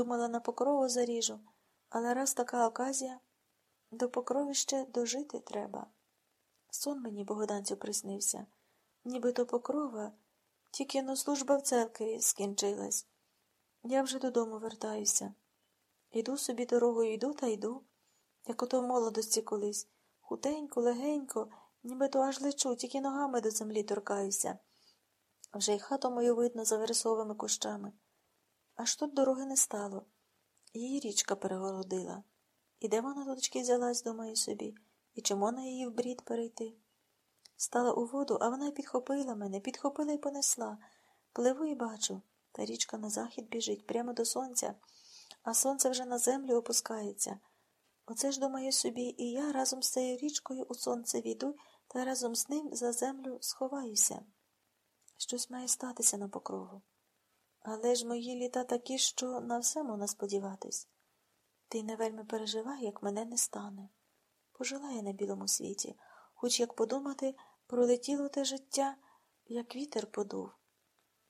Думала, на покрову заріжу, але раз така оказія, до покровища дожити треба. Сон мені Богданцю приснився, ніби то покрова, тільки но служба в церкві скінчилась. Я вже додому вертаюся. Іду собі дорогою йду та йду, як ото в молодості колись, хутенько, легенько, ніби то аж лечу, тільки ногами до землі торкаюся. Вже й хату мою видно за вересовими кущами. Аж тут дороги не стало. Її річка перегородила. І де вона туточки взялась, думаю собі, і чому на її в брід перейти? Стала у воду, а вона підхопила мене, підхопила і понесла. Пливу і бачу, та річка на захід біжить прямо до сонця, а сонце вже на землю опускається. Оце ж, думаю собі, і я разом з цією річкою у сонце війду та разом з ним за землю сховаюся. Щось має статися на покрову. Але ж мої літа такі, що на все можна сподіватись. Ти не вельми переживай, як мене не стане. Пожила я на білому світі, хоч як подумати, пролетіло те життя, як вітер подув.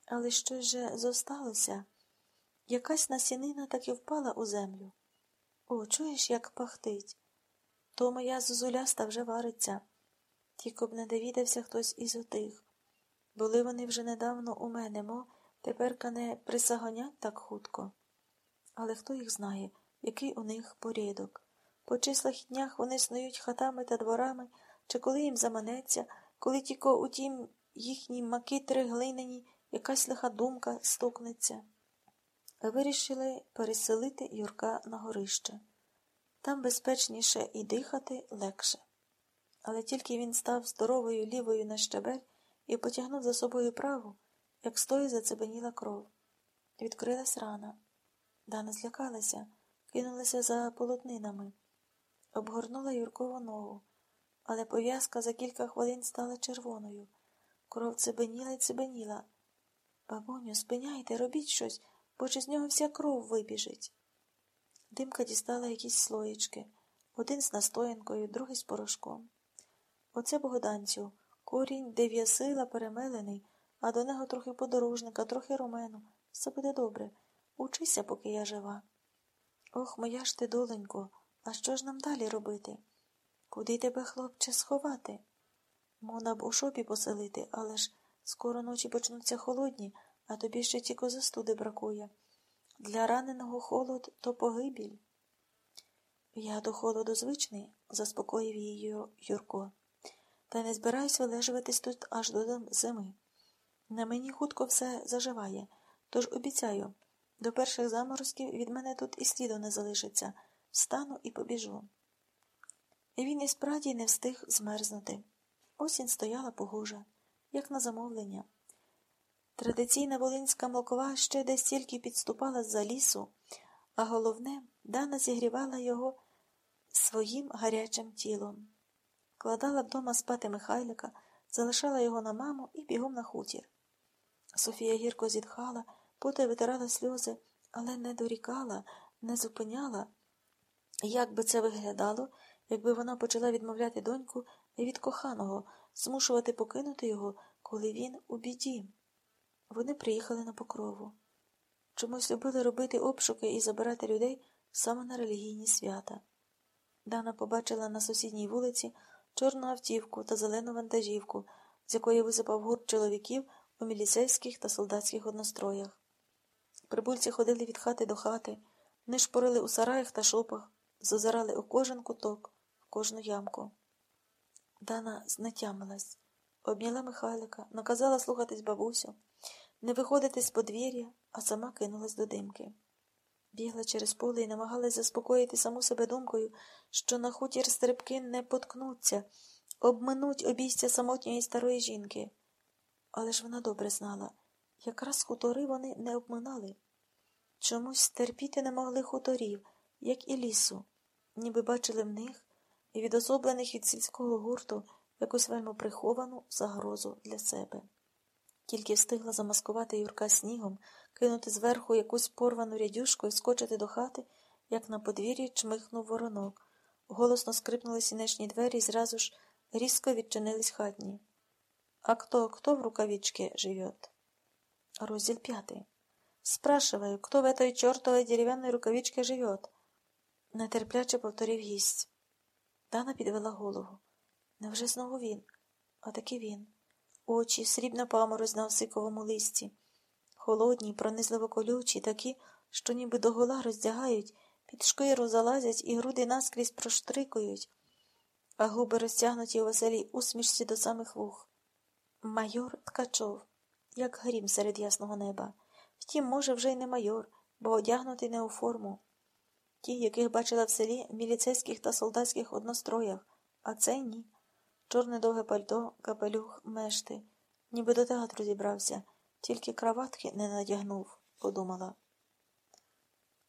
Але щось же зосталося. Якась насінина так і впала у землю. О, чуєш, як пахтить. То моя зозуляста вже вариться. Тільки б не довідався хтось із отих. Були вони вже недавно у мене, мо теперка не присагонять так хутко. Але хто їх знає, який у них порядок? По числах днях вони снують хатами та дворами, чи коли їм заманеться, коли тільки у тім їхній макитри глиняні якась лиха думка стукнеться. Вирішили переселити Юрка на горище. Там безпечніше і дихати легше. Але тільки він став здоровою лівою на щабель і потягнув за собою праву, як стою зацебеніла кров. Відкрилась рана. Дана злякалася, кинулася за полотнинами, обгорнула Юркову ногу, але пов'язка за кілька хвилин стала червоною. Кров цебеніла й цебеніла. Бабуню, спиняйте, робіть щось, бо чи з нього вся кров вибіжить. Димка дістала якісь слоїчки, один з настоянкою, другий з порошком. Оце Богданцю, корінь дев'ясила перемелений, а до нього трохи подорожника, трохи ромену. Все буде добре. Учися, поки я жива. Ох, моя ж ти, доленько, а що ж нам далі робити? Куди тебе, хлопче, сховати? Мона б у шопі поселити, але ж скоро ночі почнуться холодні, а тобі ще тільки застуди бракує. Для раненого холод то погибіль. Я до холоду звичний, заспокоїв її Юрко, та не збираюсь вилежуватись тут аж до зими. На мені хутко все заживає, тож обіцяю, до перших заморозків від мене тут і сліду не залишиться. Встану і побіжу. І він і справді не встиг змерзнути. Осінь стояла погожа, як на замовлення. Традиційна волинська молкова ще десь тільки підступала з за лісу, а головне, Дана зігрівала його своїм гарячим тілом. Кладала вдома спати Михайлика, залишала його на маму і бігом на хутір. Софія гірко зітхала, потай витирала сльози, але не дорікала, не зупиняла. Як би це виглядало, якби вона почала відмовляти доньку від коханого, змушувати покинути його, коли він у біді? Вони приїхали на покрову. Чомусь любили робити обшуки і забирати людей саме на релігійні свята. Дана побачила на сусідній вулиці чорну автівку та зелену вантажівку, з якої висипав гурт чоловіків у міліцейських та солдатських одностроях. Прибульці ходили від хати до хати, не шпорили у сараях та шопах, зазирали у кожен куток, в кожну ямку. Дана знатямилась, обняла Михайлика, наказала слухатись бабусю не виходити з подвір'я, а сама кинулась до димки. Бігла через поле і намагалась заспокоїти саму себе думкою, що на хутір стрибки не поткнуться, обминуть обійстя самотньої старої жінки. Але ж вона добре знала якраз хутори вони не обминали. Чомусь терпіти не могли хуторів, як і лісу, ніби бачили в них і відособлених від сільського гурту якусь вельми приховану загрозу для себе. Тільки встигла замаскувати Юрка снігом, кинути зверху якусь порвану рядюшку і скочити до хати, як на подвір'ї чмихнув воронок. Голосно скрипнули сінечні двері і зразу ж різко відчинились хатні. А хто, хто в рукавичке живет? Розділ п'ятий. Спрашиваю, кто в этой чертовой деревянной рукавичке живет? Нетерпляче повторив гість. Дана підвела голову. Невже знову він? А таки він. Очі, срібна паморозь на осиковому листі. Холодні, пронизливо колючі, такі, що ніби догола роздягають, під шкиру залазять і груди наскрізь проштрикують, а губи розтягнуті у веселій усмішці до самих вух. Майор Ткачов, як грім серед ясного неба. Втім, може, вже й не майор, бо одягнутий не у форму. Ті, яких бачила в селі в міліцейських та солдатських одностроях, а цей ні. Чорне довге пальто, капелюх, мешти. Ніби до театру зібрався, тільки краватки не надягнув, подумала.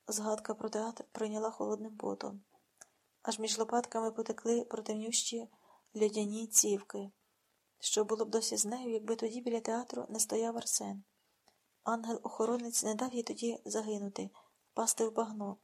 Згадка про театр прийняла холодним потом. Аж між лопатками потекли противнющі льодяні цівки. Що було б досі з нею, якби тоді біля театру не стояв Арсен. Ангел-охоронець не дав їй тоді загинути, впасти в багно.